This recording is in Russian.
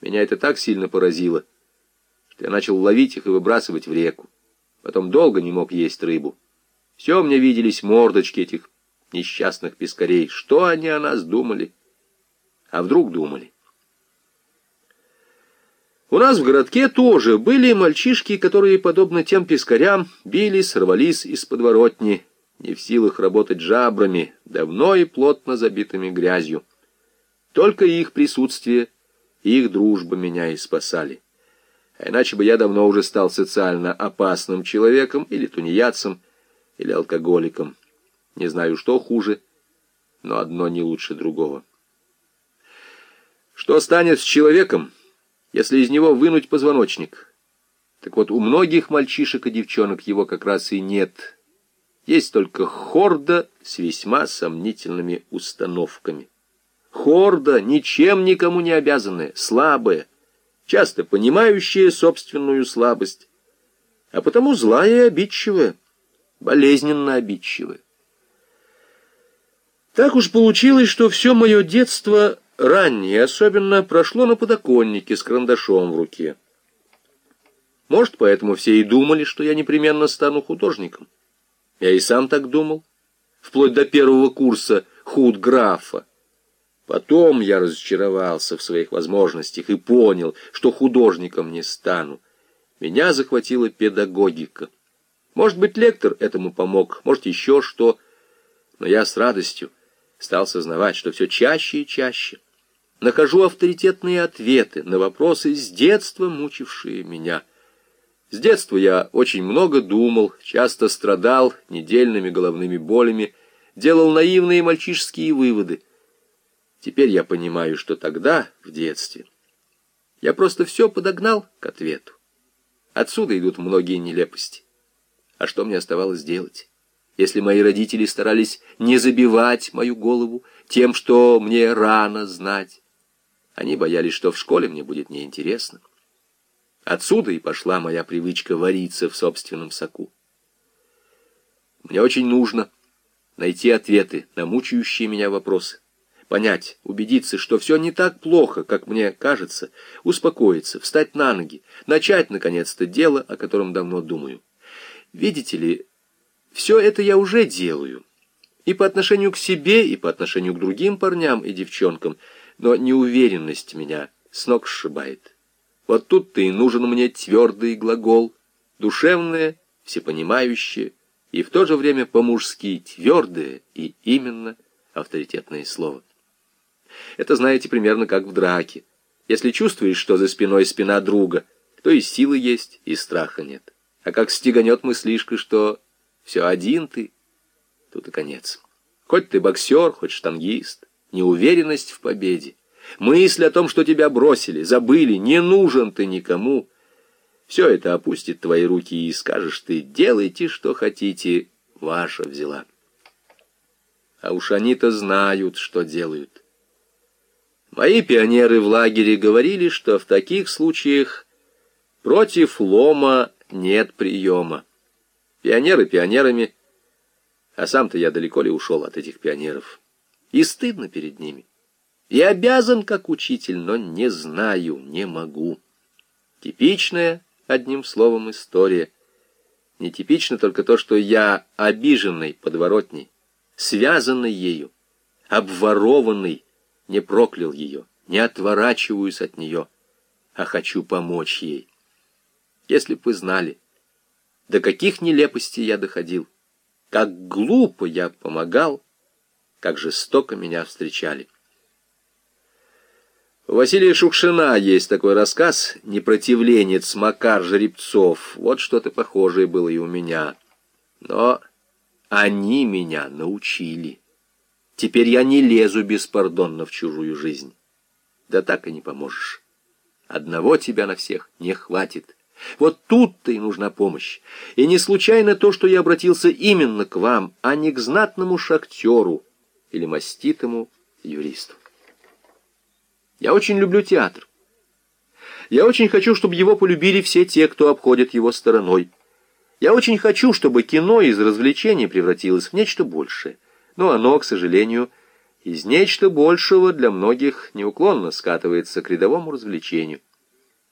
Меня это так сильно поразило, что я начал ловить их и выбрасывать в реку. Потом долго не мог есть рыбу. Все мне виделись мордочки этих несчастных пескарей. Что они о нас думали? А вдруг думали? У нас в городке тоже были мальчишки, которые, подобно тем пескарям, бились, рвались из подворотни, не в силах работать жабрами, давно и плотно забитыми грязью. Только их присутствие их дружба меня и спасали. А иначе бы я давно уже стал социально опасным человеком или тунеядцем, или алкоголиком. Не знаю, что хуже, но одно не лучше другого. Что станет с человеком, если из него вынуть позвоночник? Так вот, у многих мальчишек и девчонок его как раз и нет. Есть только хорда с весьма сомнительными установками. Хорда, ничем никому не обязанная, слабая, часто понимающая собственную слабость, а потому злая и обидчивая, болезненно обидчивая. Так уж получилось, что все мое детство раннее особенно прошло на подоконнике с карандашом в руке. Может, поэтому все и думали, что я непременно стану художником. Я и сам так думал, вплоть до первого курса худграфа. Потом я разочаровался в своих возможностях и понял, что художником не стану. Меня захватила педагогика. Может быть, лектор этому помог, может, еще что, но я с радостью стал сознавать, что все чаще и чаще нахожу авторитетные ответы на вопросы с детства мучившие меня. С детства я очень много думал, часто страдал недельными головными болями, делал наивные мальчишеские выводы. Теперь я понимаю, что тогда, в детстве, я просто все подогнал к ответу. Отсюда идут многие нелепости. А что мне оставалось делать? Если мои родители старались не забивать мою голову тем, что мне рано знать, они боялись, что в школе мне будет неинтересно. Отсюда и пошла моя привычка вариться в собственном соку. Мне очень нужно найти ответы на мучающие меня вопросы, понять, убедиться, что все не так плохо, как мне кажется, успокоиться, встать на ноги, начать, наконец-то, дело, о котором давно думаю. Видите ли, все это я уже делаю. И по отношению к себе, и по отношению к другим парням и девчонкам – но неуверенность меня с ног сшибает. Вот тут-то и нужен мне твердый глагол, душевное, всепонимающее и в то же время по-мужски твердое и именно авторитетное слово. Это знаете примерно как в драке. Если чувствуешь, что за спиной спина друга, то и силы есть, и страха нет. А как стеганет мыслишка, что все один ты, тут и конец. Хоть ты боксер, хоть штангист, неуверенность в победе, мысль о том, что тебя бросили, забыли, не нужен ты никому. Все это опустит твои руки и скажешь ты, делайте, что хотите, ваша взяла. А уж они-то знают, что делают. Мои пионеры в лагере говорили, что в таких случаях против лома нет приема. Пионеры пионерами, а сам-то я далеко ли ушел от этих пионеров и стыдно перед ними. Я обязан как учитель, но не знаю, не могу. Типичная, одним словом, история. Нетипично только то, что я обиженный подворотней, связанный ею, обворованный, не проклял ее, не отворачиваюсь от нее, а хочу помочь ей. Если б вы знали, до каких нелепостей я доходил, как глупо я помогал, как жестоко меня встречали. У Василия Шукшина есть такой рассказ «Непротивленец Макар Жеребцов». Вот что-то похожее было и у меня. Но они меня научили. Теперь я не лезу беспардонно в чужую жизнь. Да так и не поможешь. Одного тебя на всех не хватит. Вот тут-то и нужна помощь. И не случайно то, что я обратился именно к вам, а не к знатному шахтеру, или маститому юристу. Я очень люблю театр. Я очень хочу, чтобы его полюбили все те, кто обходит его стороной. Я очень хочу, чтобы кино из развлечений превратилось в нечто большее. Но оно, к сожалению, из нечто большего для многих неуклонно скатывается к рядовому развлечению.